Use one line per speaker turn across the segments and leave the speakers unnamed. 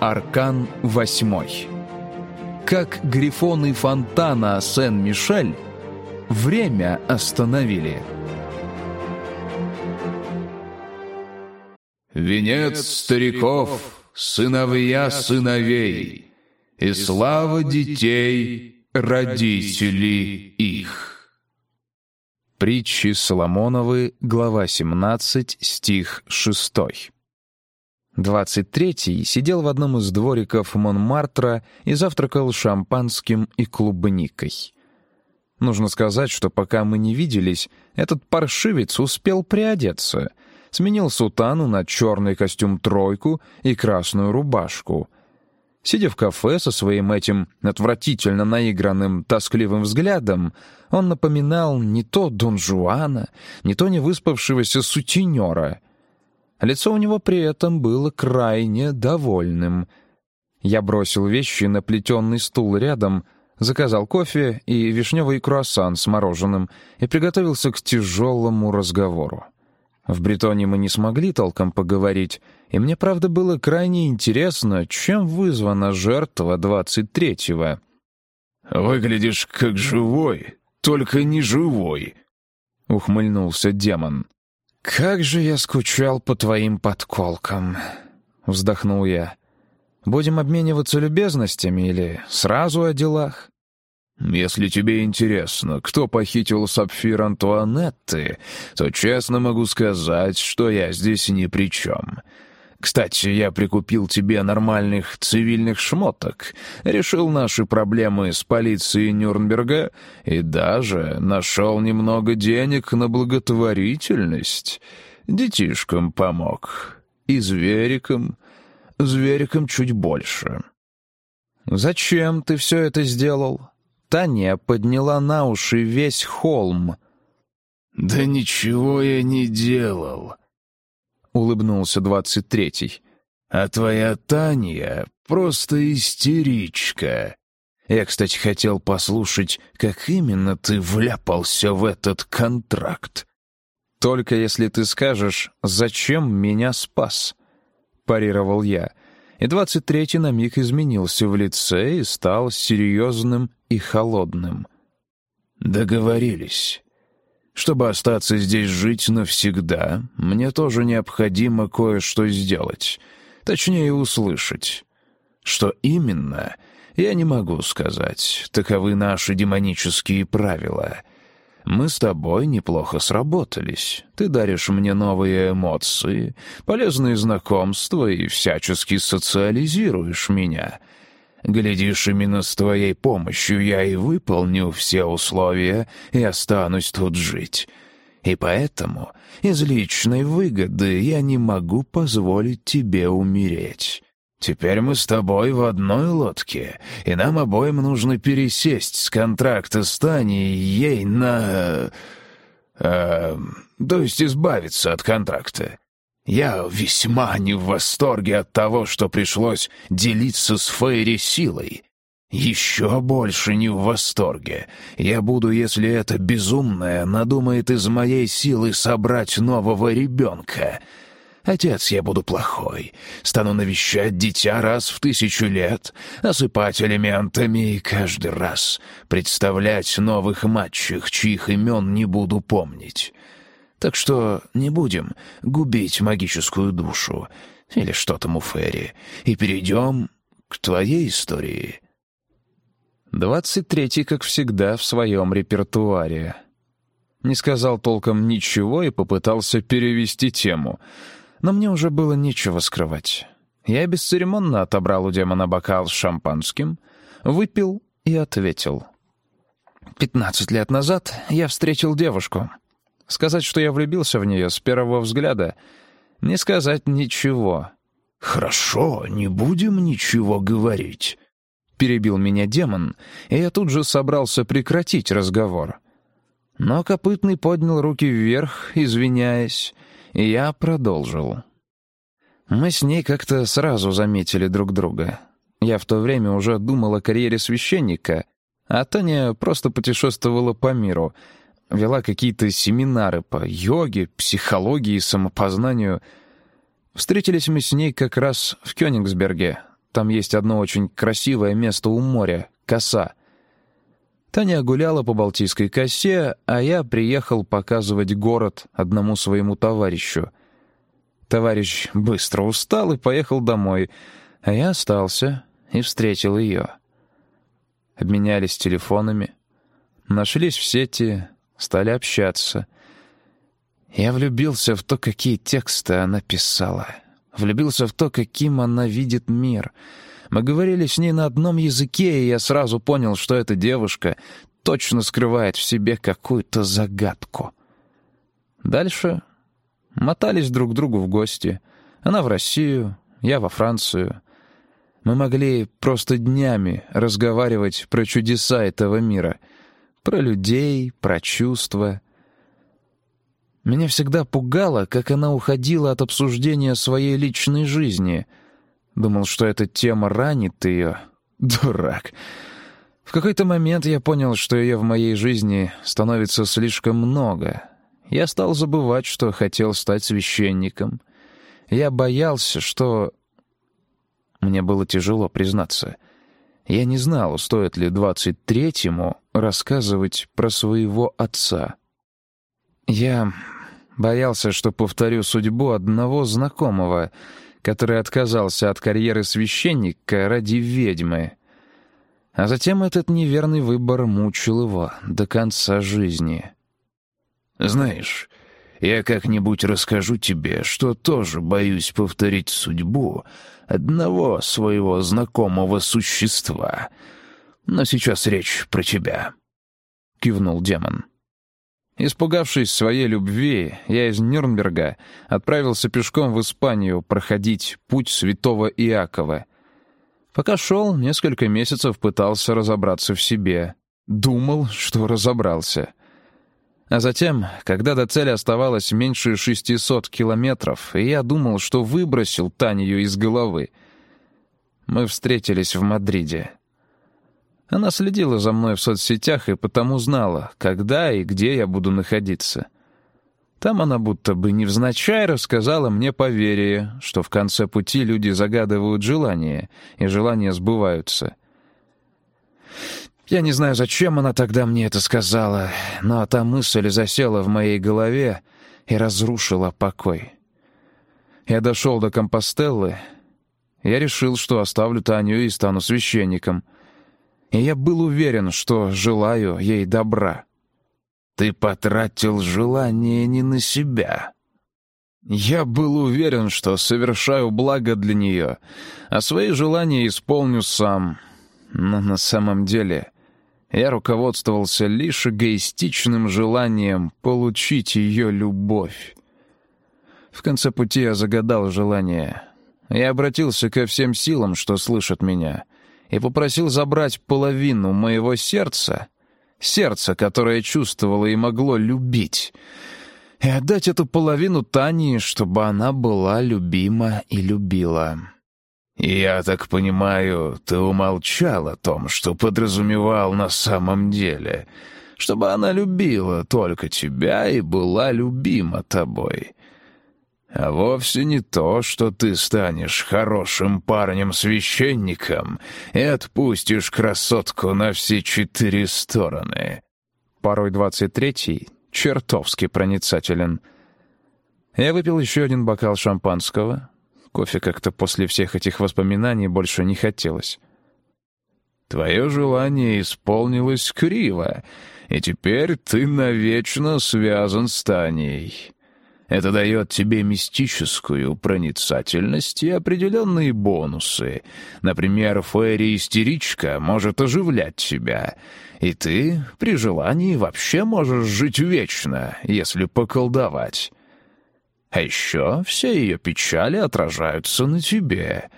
Аркан восьмой. Как грифоны фонтана Сен-Мишель время остановили.
Венец стариков, сыновья сыновей, и слава детей, родителей их.
Притчи Соломоновы, глава 17, стих 6. Двадцать третий сидел в одном из двориков Монмартра и завтракал шампанским и клубникой. Нужно сказать, что пока мы не виделись, этот паршивец успел приодеться — сменил сутану на черный костюм-тройку и красную рубашку. Сидя в кафе со своим этим отвратительно наигранным, тоскливым взглядом, он напоминал не то Дон Жуана, не то невыспавшегося сутенера. Лицо у него при этом было крайне довольным. Я бросил вещи на плетенный стул рядом, заказал кофе и вишневый круассан с мороженым и приготовился к тяжелому разговору. В Бретоне мы не смогли толком поговорить, и мне, правда, было крайне интересно, чем вызвана жертва двадцать третьего.
«Выглядишь как живой, только не живой», — ухмыльнулся демон.
«Как же я скучал по твоим подколкам», — вздохнул я. «Будем обмениваться любезностями или сразу о делах?»
«Если тебе интересно, кто похитил сапфир Антуанетты, то честно могу сказать, что я здесь ни при чем. Кстати, я прикупил тебе нормальных цивильных шмоток, решил наши проблемы с полицией Нюрнберга и даже нашел немного денег на благотворительность. Детишкам помог. И зверикам. Зверикам чуть больше».
«Зачем ты все это сделал?» Таня подняла на уши весь холм.
«Да ничего я не делал», — улыбнулся двадцать третий. «А твоя Таня просто истеричка. Я, кстати, хотел послушать, как именно ты вляпался в этот контракт».
«Только если ты скажешь, зачем меня спас?» — парировал я и двадцать третий на миг изменился в лице и стал серьезным и холодным.
«Договорились. Чтобы остаться здесь жить навсегда, мне тоже необходимо кое-что сделать, точнее услышать. Что именно, я не могу сказать, таковы наши демонические правила». Мы с тобой неплохо сработались. Ты даришь мне новые эмоции, полезные знакомства и всячески социализируешь меня. Глядишь, именно с твоей помощью я и выполню все условия и останусь тут жить. И поэтому из личной выгоды я не могу позволить тебе умереть. Теперь мы с тобой в одной лодке, и нам обоим нужно пересесть с контракта с Таней ей на... Э, то есть избавиться от контракта. Я весьма не в восторге от того, что пришлось делиться с Фейри силой. Еще больше не в восторге. Я буду, если эта безумная надумает из моей силы собрать нового ребенка — Отец я буду плохой. Стану навещать дитя раз в тысячу лет, осыпать элементами и каждый раз представлять новых матчих, чьих имен не буду помнить. Так что не будем губить магическую душу, или что там у Ферри, и перейдем к твоей истории.
Двадцать третий, как всегда, в своем репертуаре. Не сказал толком ничего и попытался перевести тему — но мне уже было нечего скрывать. Я бесцеремонно отобрал у демона бокал с шампанским, выпил и ответил. «Пятнадцать лет назад я встретил девушку. Сказать, что я влюбился в нее с первого взгляда, не сказать ничего».
«Хорошо, не будем ничего говорить», — перебил меня демон, и я тут же собрался прекратить разговор.
Но Копытный поднял руки вверх, извиняясь, и я продолжил. Мы с ней как-то сразу заметили друг друга. Я в то время уже думал о карьере священника, а Таня просто путешествовала по миру. Вела какие-то семинары по йоге, психологии и самопознанию. Встретились мы с ней как раз в Кёнигсберге. Там есть одно очень красивое место у моря — коса. Таня гуляла по Балтийской косе, а я приехал показывать город одному своему товарищу. Товарищ быстро устал и поехал домой, а я остался и встретил ее. Обменялись телефонами, нашлись в сети, стали общаться. Я влюбился в то, какие тексты она писала. Влюбился в то, каким она видит мир. Мы говорили с ней на одном языке, и я сразу понял, что эта девушка точно скрывает в себе какую-то загадку. Дальше мотались друг к другу в гости. Она в Россию, я во Францию. Мы могли просто днями разговаривать про чудеса этого мира, про людей, про чувства. Меня всегда пугало, как она уходила от обсуждения своей личной жизни. Думал, что эта тема ранит ее. Дурак. В какой-то момент я понял, что ее в моей жизни становится слишком много. Я стал забывать, что хотел стать священником. Я боялся, что мне было тяжело признаться. Я не знал, стоит ли двадцать третьему рассказывать про своего отца. Я боялся, что повторю судьбу одного знакомого, который отказался от карьеры священника ради ведьмы. А затем этот неверный выбор мучил его до конца жизни.
«Знаешь, я как-нибудь расскажу тебе, что тоже боюсь повторить судьбу одного своего знакомого существа. Но сейчас речь про тебя», — кивнул демон.
Испугавшись своей любви, я из Нюрнберга отправился пешком в Испанию проходить путь святого Иакова. Пока шел, несколько месяцев пытался разобраться в себе. Думал, что разобрался — а затем, когда до цели оставалось меньше 600 километров, я думал, что выбросил Танию из головы, мы встретились в Мадриде. Она следила за мной в соцсетях и потому знала, когда и где я буду находиться. Там она будто бы невзначай рассказала мне поверие, что в конце пути люди загадывают желания, и желания сбываются. Я не знаю, зачем она тогда мне это сказала, но та мысль засела в моей голове и разрушила покой. Я дошел до Компостеллы. Я решил, что оставлю Таню и стану священником. И я был уверен, что желаю ей добра.
Ты потратил желание не на себя.
Я был уверен, что совершаю благо для нее, а свои желания исполню сам. Но на самом деле я руководствовался лишь эгоистичным желанием получить ее любовь. В конце пути я загадал желание. Я обратился ко всем силам, что слышат меня, и попросил забрать половину моего сердца, сердце, которое чувствовало и могло любить, и отдать эту половину Тане, чтобы она была любима и любила.
«Я так понимаю, ты умолчал о том, что подразумевал на самом деле, чтобы она любила только тебя и была любима тобой. А вовсе не то, что ты станешь хорошим парнем-священником и отпустишь красотку на все четыре стороны».
Порой двадцать третий чертовски проницателен. Я выпил еще один бокал шампанского, Кофе как-то после всех этих воспоминаний больше не хотелось.
«Твое желание исполнилось криво, и теперь ты навечно связан с Таней. Это дает тебе мистическую проницательность и определенные бонусы. Например, Фэри-истеричка может оживлять тебя, и ты при желании вообще можешь жить вечно, если поколдовать». А еще все ее печали отражаются на тебе.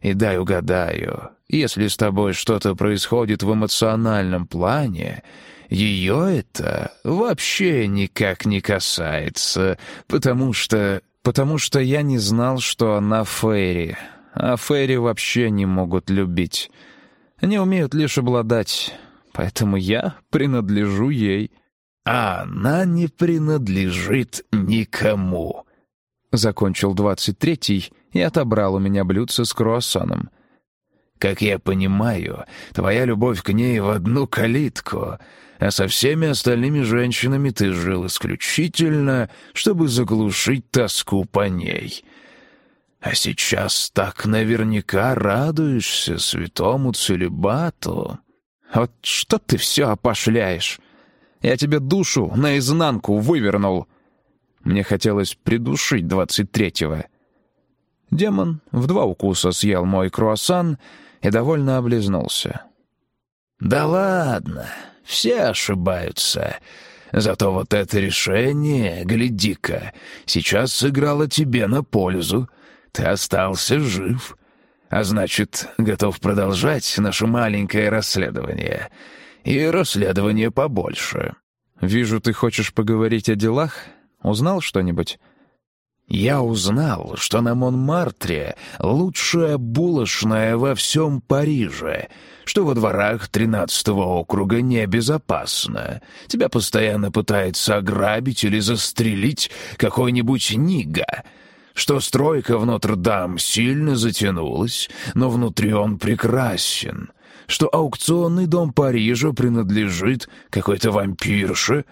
И дай угадаю, если с тобой что-то происходит в эмоциональном плане, ее это вообще никак не касается, потому что...
Потому что я не знал, что она Фейри, а Фейри вообще не могут любить. Они умеют лишь обладать, поэтому я принадлежу ей.
а она не принадлежит никому», — закончил двадцать третий и отобрал у меня блюдце с круассаном. «Как я понимаю, твоя любовь к ней в одну калитку, а со всеми остальными женщинами ты жил исключительно, чтобы заглушить тоску по ней». А сейчас так наверняка радуешься святому целебату.
Вот что ты все опошляешь? Я тебе душу наизнанку вывернул. Мне хотелось придушить двадцать третьего. Демон в два укуса съел мой круассан и довольно облизнулся.
«Да ладно, все ошибаются. Зато вот это решение, гляди-ка, сейчас сыграло тебе на пользу. Ты остался жив, а значит, готов продолжать наше маленькое расследование» и расследование побольше.
Вижу, ты хочешь поговорить о делах? Узнал что-нибудь?
Я узнал, что на Монмартре лучшая булочная во всем Париже, что во дворах тринадцатого округа небезопасно. Тебя постоянно пытается ограбить или застрелить какой-нибудь нига, что стройка в Нотр-Дам сильно затянулась, но внутри он прекрасен — что аукционный дом Парижа принадлежит какой-то вампирше,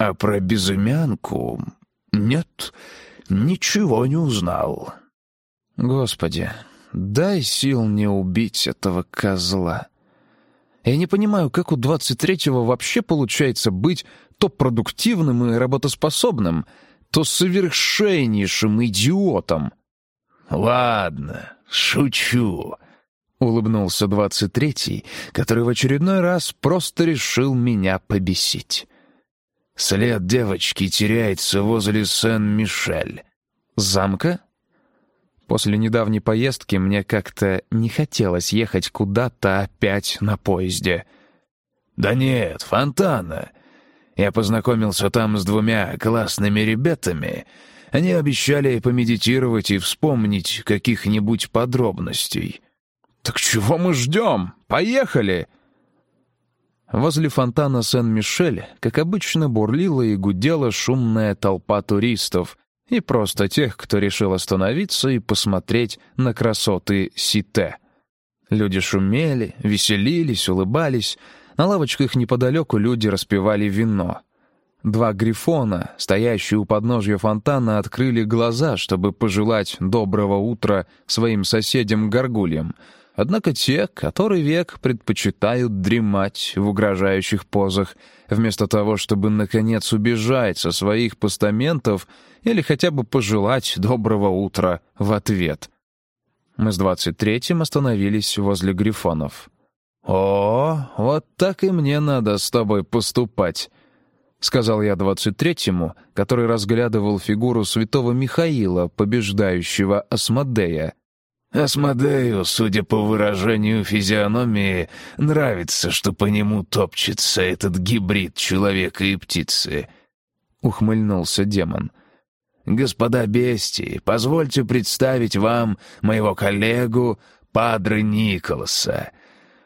а про безымянку нет, ничего не узнал.
Господи, дай сил не убить этого козла. Я не понимаю, как у двадцать третьего вообще получается быть то продуктивным и работоспособным, то совершеннейшим идиотом.
«Ладно, шучу», — улыбнулся двадцать третий, который в очередной раз просто решил меня побесить. «След девочки теряется возле Сен-Мишель».
«Замка?» После недавней поездки мне как-то не хотелось ехать куда-то опять на поезде.
«Да нет, фонтана. Я познакомился там с двумя классными ребятами. Они обещали помедитировать и вспомнить каких-нибудь подробностей».
«Так чего мы ждем? Поехали!» Возле фонтана Сен-Мишель, как обычно, бурлила и гудела шумная толпа туристов и просто тех, кто решил остановиться и посмотреть на красоты Сите. Люди шумели, веселились, улыбались. На лавочках неподалеку люди распивали вино. Два грифона, стоящие у подножья фонтана, открыли глаза, чтобы пожелать доброго утра своим соседям-горгульям — Однако те, который век предпочитают дремать в угрожающих позах, вместо того, чтобы, наконец, убежать со своих постаментов или хотя бы пожелать доброго утра в ответ. Мы с двадцать третьим остановились возле грифонов. «О, вот так и мне надо с тобой поступать», — сказал я двадцать третьему, который разглядывал фигуру святого Михаила, побеждающего Асмодея.
Асмодею, судя по выражению физиономии, нравится, что по нему топчется этот гибрид человека и птицы. Ухмыльнулся демон. «Господа бестии, позвольте представить вам моего коллегу Падре Николаса.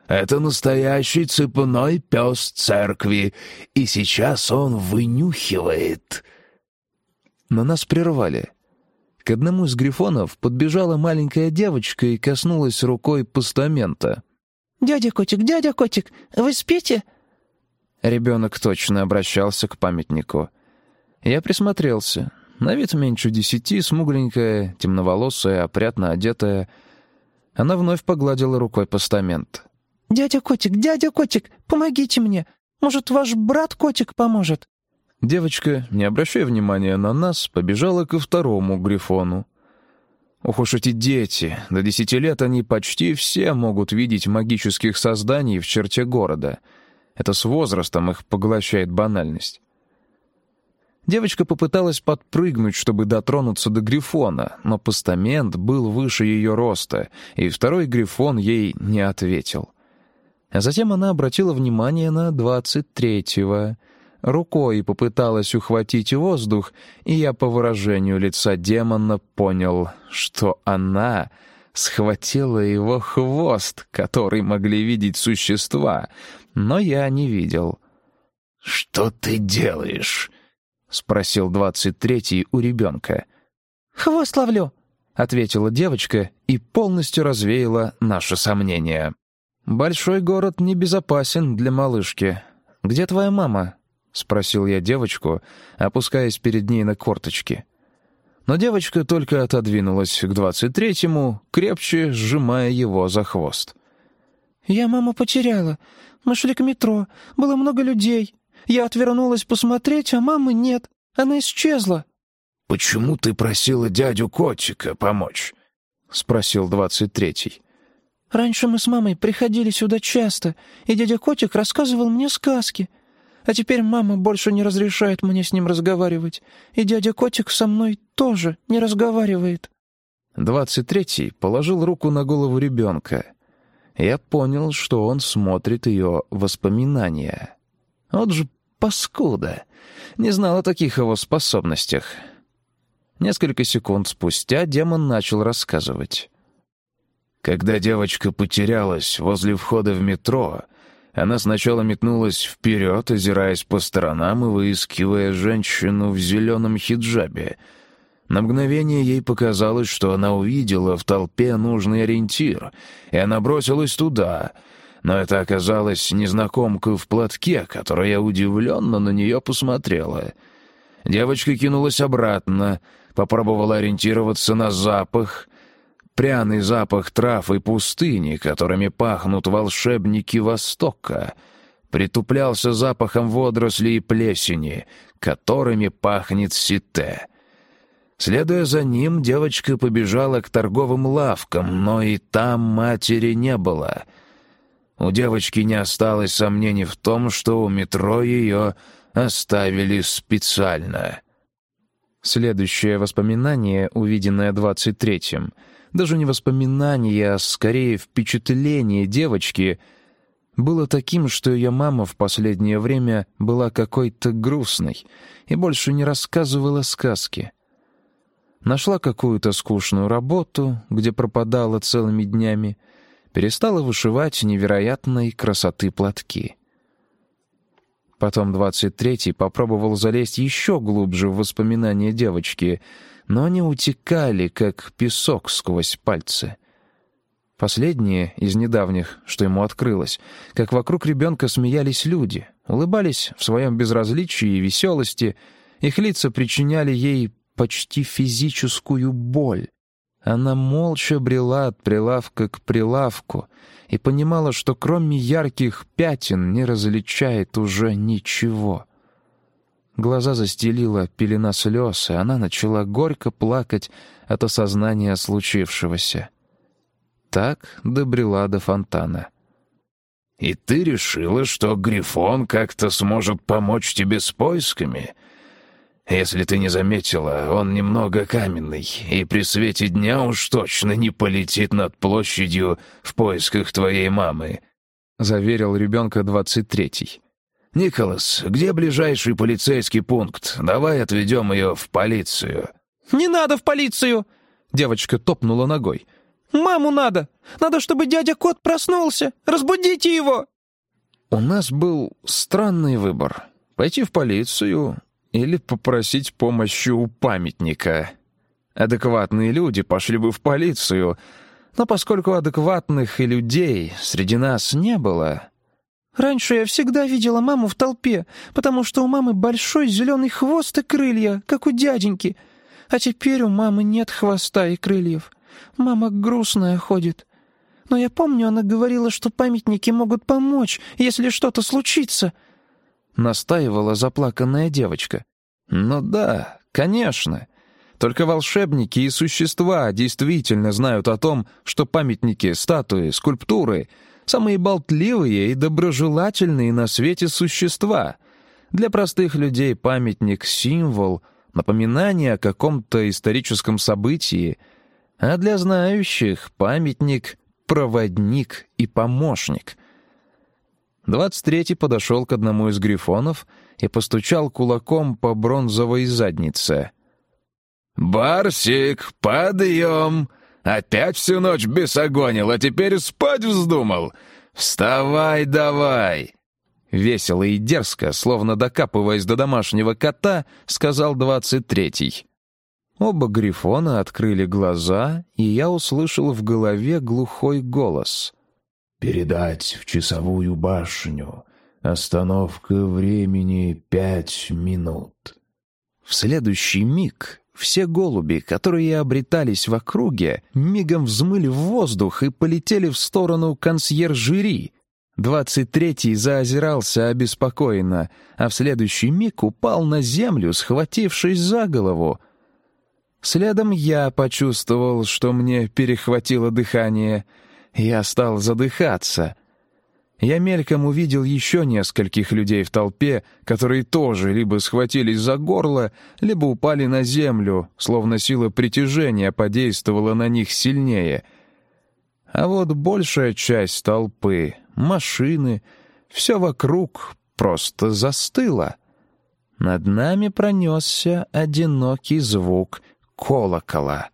Это настоящий цепной пес церкви, и сейчас он вынюхивает».
Но нас прервали. К одному из грифонов подбежала маленькая девочка и коснулась рукой постамента.
«Дядя Котик, дядя Котик, вы спите?»
Ребенок точно обращался к памятнику. Я присмотрелся. На вид меньше десяти, смугленькая, темноволосая, опрятно одетая. Она вновь погладила рукой постамент.
«Дядя Котик, дядя Котик, помогите мне! Может, ваш брат Котик поможет?»
Девочка, не обращая внимания на нас, побежала ко второму грифону. Ох уж эти дети, до десяти лет они почти все могут видеть магических созданий в черте города. Это с возрастом их поглощает банальность. Девочка попыталась подпрыгнуть, чтобы дотронуться до Грифона, но постамент был выше ее роста, и второй Грифон ей не ответил. А затем она обратила внимание на двадцать третьего — рукой попыталась ухватить воздух, и я по выражению лица демона понял, что она схватила его хвост, который могли видеть существа, но я не видел.
«Что ты делаешь?»
— спросил двадцать третий у ребенка.
«Хвост ловлю», —
ответила девочка и полностью развеяла наши сомнения. «Большой город небезопасен для малышки. Где твоя мама?» — спросил я девочку, опускаясь перед ней на корточки. Но девочка только отодвинулась к двадцать третьему, крепче сжимая его за хвост.
«Я маму потеряла. Мы шли к метро. Было много людей. Я отвернулась посмотреть, а мамы нет. Она исчезла».
«Почему ты просила дядю Котика помочь?» — спросил двадцать третий.
«Раньше мы с мамой приходили сюда часто, и дядя Котик рассказывал мне сказки. А теперь мама больше не разрешает мне с ним разговаривать, и дядя Котик со мной тоже не разговаривает».
Двадцать третий положил руку на голову ребенка. Я понял, что он смотрит ее воспоминания. Вот же паскуда! Не знал о таких его способностях. Несколько секунд спустя демон начал рассказывать.
Когда девочка потерялась возле входа в метро, она сначала метнулась вперед, озираясь по сторонам и выискивая женщину в зеленом хиджабе. На мгновение ей показалось, что она увидела в толпе нужный ориентир, и она бросилась туда — но это оказалась незнакомка в платке, которая удивленно на нее посмотрела. Девочка кинулась обратно, попробовала ориентироваться на запах, пряный запах трав и пустыни, которыми пахнут волшебники Востока, притуплялся запахом водорослей и плесени, которыми пахнет сите. Следуя за ним, девочка побежала к торговым лавкам, но и там матери не было — у девочки не осталось сомнений в том, что у метро ее оставили специально.
Следующее воспоминание, увиденное двадцать третьим, даже не воспоминание, а скорее впечатление девочки, было таким, что ее мама в последнее время была какой-то грустной и больше не рассказывала сказки. Нашла какую-то скучную работу, где пропадала целыми днями, перестала вышивать невероятной красоты платки. Потом двадцать третий попробовал залезть еще глубже в воспоминания девочки, но они утекали, как песок сквозь пальцы. Последнее из недавних, что ему открылось, как вокруг ребенка смеялись люди, улыбались в своем безразличии и веселости, их лица причиняли ей почти физическую боль. Она молча брела от прилавка к прилавку и понимала, что кроме ярких пятен не различает уже ничего. Глаза застелила пелена слез, и она начала горько плакать от осознания случившегося. Так добрела до фонтана.
«И ты решила, что Грифон как-то сможет помочь тебе с поисками?» Если ты не заметила, он немного каменный, и при свете дня уж точно не полетит над площадью в поисках твоей мамы», —
заверил ребенка двадцать третий.
«Николас, где ближайший полицейский пункт? Давай отведем ее в полицию».
«Не надо в полицию!» — девочка топнула ногой. «Маму надо! Надо, чтобы дядя Кот проснулся! Разбудите его!»
У нас был странный выбор — пойти в полицию или попросить помощи у памятника. Адекватные люди пошли бы в полицию, но поскольку адекватных и людей среди нас не было...
«Раньше я всегда видела маму в толпе, потому что у мамы большой зеленый хвост и крылья, как у дяденьки. А теперь у мамы нет хвоста и крыльев. Мама грустная ходит. Но я помню, она говорила, что памятники могут помочь, если что-то случится.
— настаивала заплаканная девочка. «Ну да, конечно. Только волшебники и существа действительно знают о том, что памятники, статуи, скульптуры — самые болтливые и доброжелательные на свете существа. Для простых людей памятник — символ, напоминание о каком-то историческом событии, а для знающих памятник — проводник и помощник — Двадцать третий подошел к одному из грифонов и постучал кулаком по бронзовой заднице.
«Барсик, подъем! Опять всю ночь бесогонил, а теперь спать вздумал! Вставай давай!»
Весело и дерзко, словно докапываясь до домашнего кота, сказал двадцать третий. Оба грифона открыли глаза, и я услышал в голове глухой голос.
«Передать в часовую башню. Остановка времени пять минут».
В следующий миг все голуби, которые обретались в округе, мигом взмыли в воздух и полетели в сторону консьержери. Двадцать третий заозирался обеспокоенно, а в следующий миг упал на землю, схватившись за голову — Следом я почувствовал, что мне перехватило дыхание. Я стал задыхаться. Я мельком увидел еще нескольких людей в толпе, которые тоже либо схватились за горло, либо упали на землю, словно сила притяжения подействовала на них сильнее. А вот большая часть толпы, машины, все вокруг просто застыло. Над нами пронесся одинокий звук — колокола.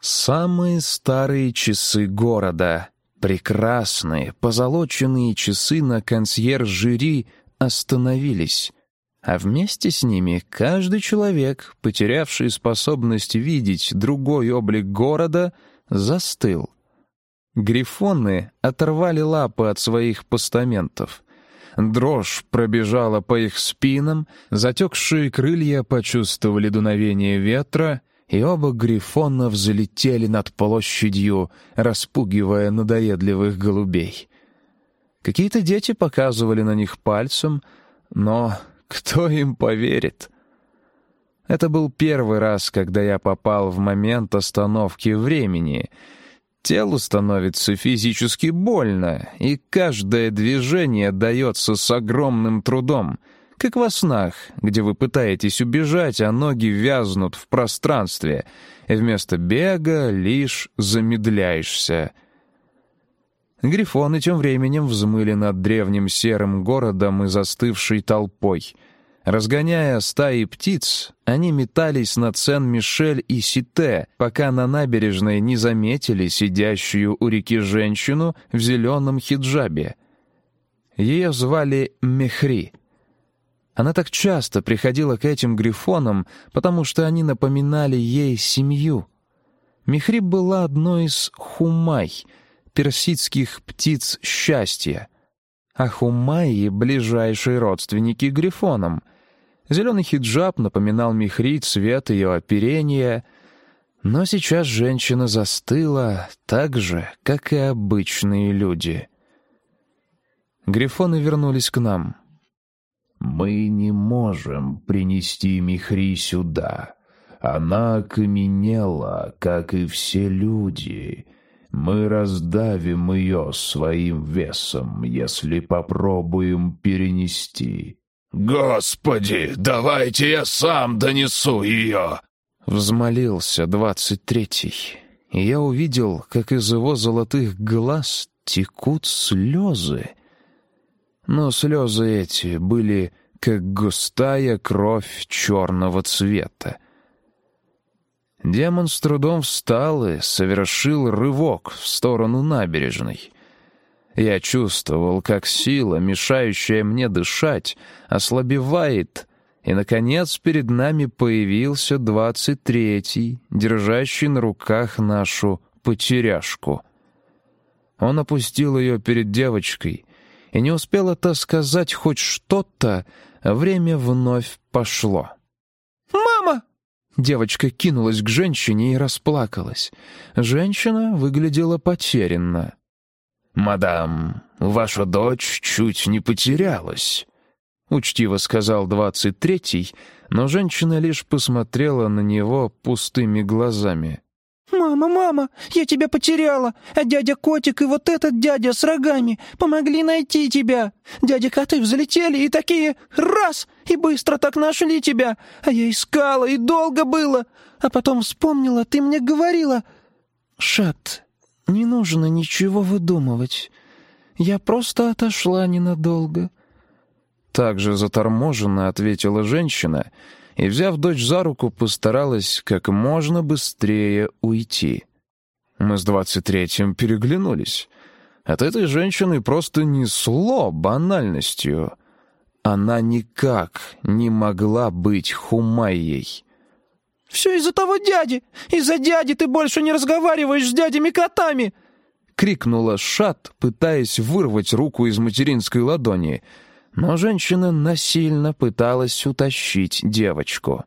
Самые старые часы города, прекрасные, позолоченные часы на консьерж-жюри остановились, а вместе с ними каждый человек, потерявший способность видеть другой облик города, застыл. Грифоны оторвали лапы от своих постаментов. Дрожь пробежала по их спинам, затекшие крылья почувствовали дуновение ветра, и оба грифона взлетели над площадью, распугивая надоедливых голубей. Какие-то дети показывали на них пальцем, но кто им поверит? Это был первый раз, когда я попал в момент остановки времени — Телу становится физически больно, и каждое движение дается с огромным трудом, как во снах, где вы пытаетесь убежать, а ноги вязнут в пространстве, вместо бега лишь замедляешься. Грифоны тем временем взмыли над древним серым городом и застывшей толпой — Разгоняя стаи птиц, они метались над Сен-Мишель и Сите, пока на набережной не заметили сидящую у реки женщину в зеленом хиджабе. Ее звали Мехри. Она так часто приходила к этим грифонам, потому что они напоминали ей семью. Мехри была одной из хумай, персидских птиц счастья. А хумайи — ближайшие родственники грифонам — Зеленый хиджаб напоминал Михри цвет ее оперения, но сейчас женщина застыла так же, как и обычные люди. Грифоны вернулись к нам.
«Мы не можем принести Михри сюда. Она окаменела, как и все люди. Мы раздавим ее своим весом, если попробуем перенести». «Господи, давайте я сам донесу ее!»
Взмолился двадцать третий, я увидел, как из его золотых глаз текут слезы. Но слезы эти были как густая кровь черного цвета. Демон с трудом встал и совершил рывок в сторону набережной — я чувствовал, как сила, мешающая мне дышать, ослабевает, и, наконец, перед нами появился двадцать третий, держащий на руках нашу потеряшку. Он опустил ее перед девочкой, и не успел это сказать хоть что-то, время вновь пошло.
«Мама!»
Девочка кинулась к женщине и расплакалась. Женщина выглядела потерянно.
«Мадам, ваша дочь чуть не потерялась», —
учтиво сказал двадцать третий, но женщина лишь посмотрела на него пустыми глазами.
«Мама, мама, я тебя потеряла, а дядя Котик и вот этот дядя с рогами помогли найти тебя. Дядя-коты взлетели и такие раз, и быстро так нашли тебя, а я искала, и долго было, а потом вспомнила, ты мне говорила...» «Шат, «Не нужно ничего выдумывать. Я просто отошла ненадолго».
Так же заторможенно ответила женщина и, взяв дочь за руку, постаралась как можно быстрее уйти. Мы с двадцать третьим переглянулись. От этой женщины просто несло банальностью. Она никак не могла быть Хумайей.
«Все из-за того дяди! Из-за дяди ты больше не разговариваешь с дядями-котами!»
— крикнула Шат, пытаясь вырвать руку из материнской ладони. Но женщина насильно пыталась утащить девочку.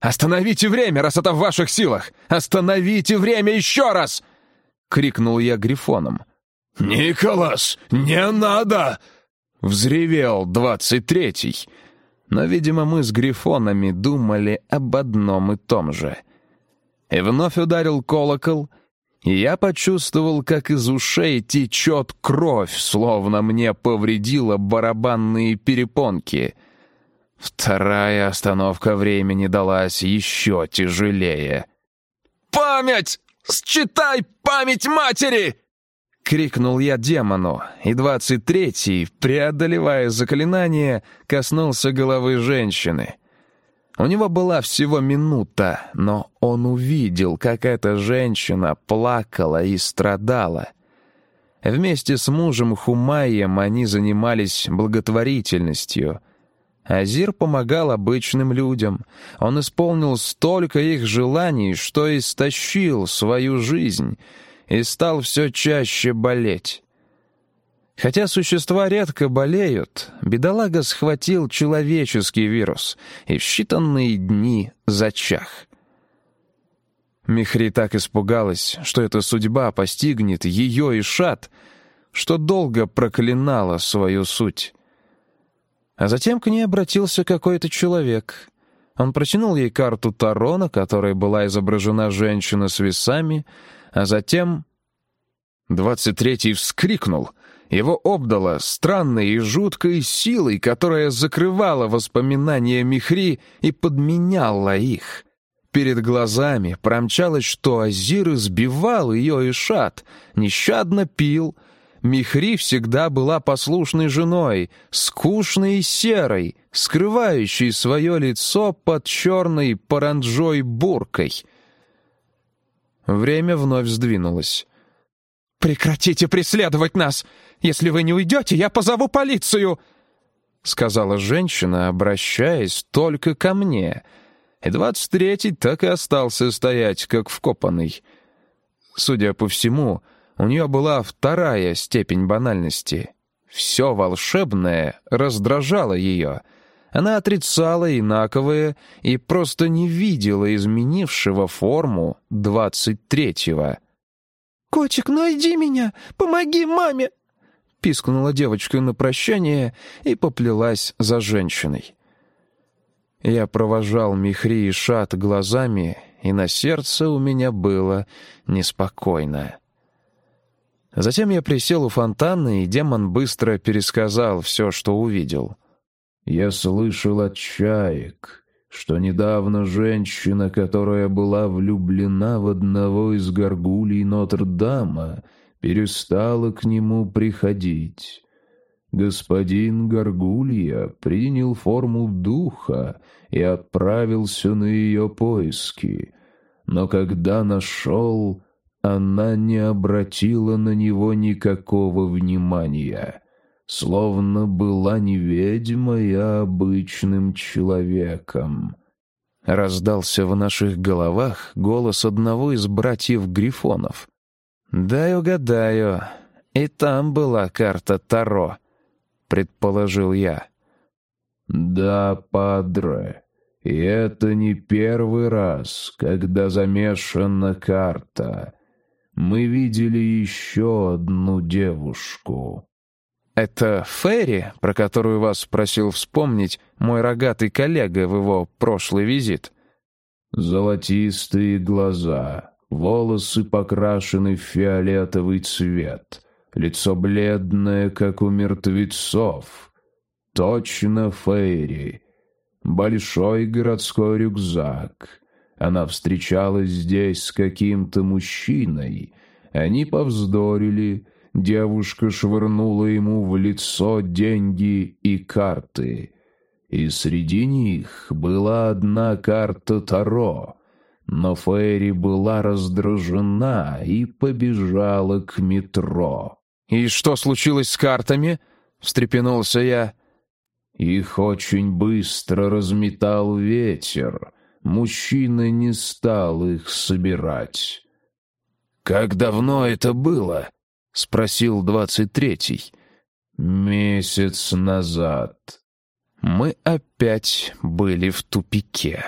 «Остановите время, раз это в ваших силах! Остановите время еще раз!» — крикнул я Грифоном.
«Николас, не надо!»
— взревел двадцать третий. Но, видимо, мы с Грифонами думали об одном и том же. И вновь ударил колокол, я почувствовал, как из ушей течет кровь, словно мне повредила барабанные перепонки. Вторая остановка времени далась еще тяжелее.
«Память! Считай память матери!»
— крикнул я демону, и двадцать третий, преодолевая заклинание, коснулся головы женщины. У него была всего минута, но он увидел, как эта женщина плакала и страдала. Вместе с мужем Хумаем они занимались благотворительностью. Азир помогал обычным людям. Он исполнил столько их желаний, что истощил свою жизнь — и стал все чаще болеть. Хотя существа редко болеют, бедолага схватил человеческий вирус и в считанные дни зачах. Михри так испугалась, что эта судьба постигнет ее и Шат, что долго проклинала свою суть. А затем к ней обратился какой-то человек. Он протянул ей карту Таро, на которой была изображена женщина с весами, а затем... Двадцать третий вскрикнул. Его обдало странной и жуткой силой, которая закрывала воспоминания Михри и подменяла их. Перед глазами промчалось, что Азир избивал ее и шат, нещадно пил. Михри всегда была послушной женой, скучной и серой, скрывающей свое лицо под черной паранджой буркой — Время вновь сдвинулось. «Прекратите преследовать нас! Если вы не уйдете, я позову полицию!» Сказала женщина, обращаясь только ко мне. И двадцать третий так и остался стоять, как вкопанный. Судя по всему, у нее была вторая степень банальности. Все волшебное раздражало ее — она отрицала инаковое и просто не видела изменившего форму двадцать третьего.
«Котик, найди меня! Помоги маме!»
Пискнула девочка на прощание и поплелась за женщиной. Я провожал Михри и Шат глазами, и на сердце у меня было неспокойно. Затем я присел у фонтана, и демон быстро пересказал все, что увидел.
Я слышал от чаек, что недавно женщина, которая была влюблена в одного из горгулей Нотр-Дама, перестала к нему приходить. Господин Горгулья принял форму духа и отправился на ее поиски, но когда нашел, она не обратила на него никакого внимания словно была не ведьмой, а обычным человеком.
Раздался в наших головах голос одного из братьев Грифонов. «Дай угадаю, и там была карта Таро», — предположил я.
«Да, падре, и это не первый раз, когда замешана карта. Мы видели еще одну девушку».
«Это Ферри, про которую вас просил вспомнить мой рогатый коллега в его прошлый визит?»
«Золотистые глаза, волосы покрашены в фиолетовый цвет, лицо бледное, как у мертвецов. Точно Фейри. Большой городской рюкзак. Она встречалась здесь с каким-то мужчиной. Они повздорили» девушка швырнула ему в лицо деньги и карты. И среди них была одна карта Таро. Но Фейри была раздражена и побежала к метро.
«И что случилось с картами?» — встрепенулся я.
«Их очень быстро разметал ветер. Мужчина не стал их собирать».
«Как давно это было?» — спросил двадцать третий.
«Месяц назад».
Мы опять были в тупике.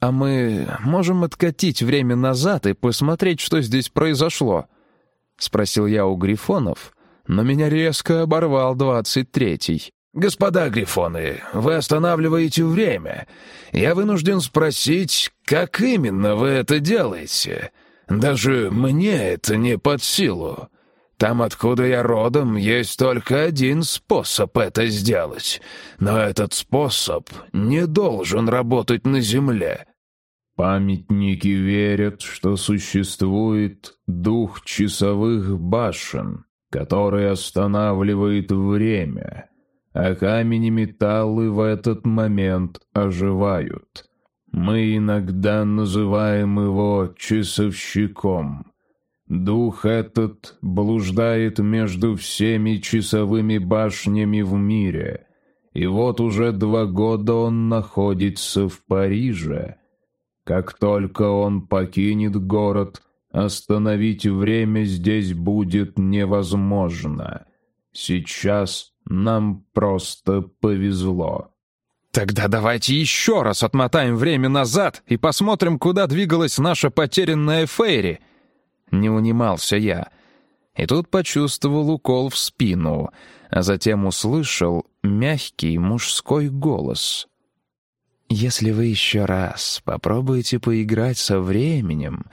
«А мы можем откатить время назад и посмотреть, что здесь произошло?» — спросил я у грифонов, но меня резко оборвал двадцать третий.
«Господа грифоны, вы останавливаете время. Я вынужден спросить, как именно вы это делаете? Даже мне это не под силу. Там, откуда я родом, есть только один способ это сделать. Но этот способ не должен работать на Земле. Памятники верят, что существует дух часовых башен, который останавливает время, а камень и металлы в этот момент оживают. Мы иногда называем его часовщиком. Дух этот блуждает между всеми часовыми башнями в мире, и вот уже два года он находится в Париже. Как только он покинет город, остановить время здесь будет невозможно. Сейчас нам просто повезло.
Тогда давайте еще раз отмотаем время назад и посмотрим, куда двигалась наша потерянная Фейри. Не унимался я. И тут почувствовал укол в спину, а затем услышал мягкий мужской голос. Если вы еще раз попробуете поиграть со временем,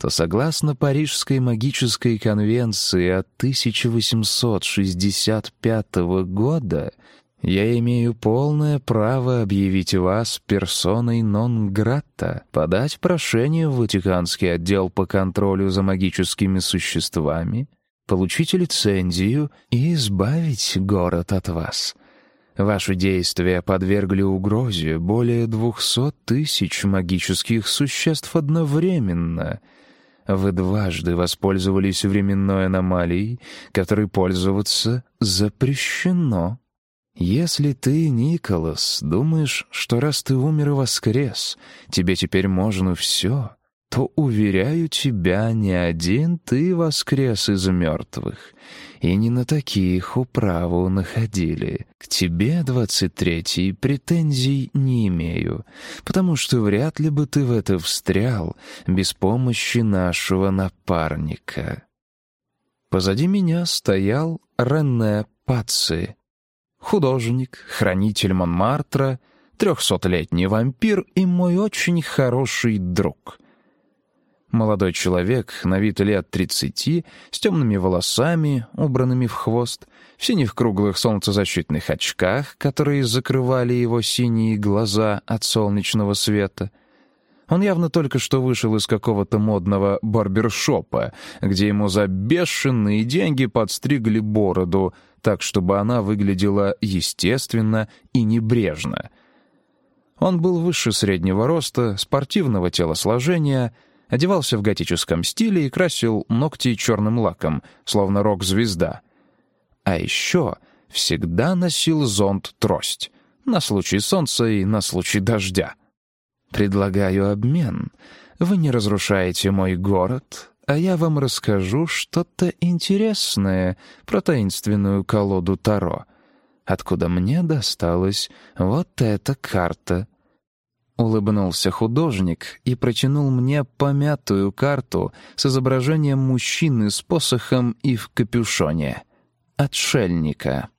то согласно Парижской магической конвенции от 1865 года я имею полное право объявить вас персоной нон-грата, подать прошение в Ватиканский отдел по контролю за магическими существами, получить лицензию и избавить город от вас — Ваши действия подвергли угрозе более двухсот тысяч магических существ одновременно. Вы дважды воспользовались временной аномалией, которой пользоваться запрещено. Если ты, Николас, думаешь, что раз ты умер и воскрес, тебе теперь можно все, то, уверяю тебя, не один ты воскрес из мертвых, и не на таких управу находили. К тебе, двадцать третий, претензий не имею, потому что вряд ли бы ты в это встрял без помощи нашего напарника. Позади меня стоял Рене Паци, художник, хранитель Монмартра, трехсотлетний вампир и мой очень хороший друг — Молодой человек, на вид лет тридцати, с темными волосами, убранными в хвост, в синих круглых солнцезащитных очках, которые закрывали его синие глаза от солнечного света. Он явно только что вышел из какого-то модного барбершопа, где ему за бешеные деньги подстригли бороду, так, чтобы она выглядела естественно и небрежно. Он был выше среднего роста, спортивного телосложения — одевался в готическом стиле и красил ногти черным лаком, словно рок-звезда. А еще всегда носил зонт-трость, на случай солнца и на случай дождя. «Предлагаю обмен. Вы не разрушаете мой город, а я вам расскажу что-то интересное про таинственную колоду Таро, откуда мне досталась вот эта карта Улыбнулся художник и протянул мне помятую карту с изображением мужчины с посохом и в капюшоне. Отшельника.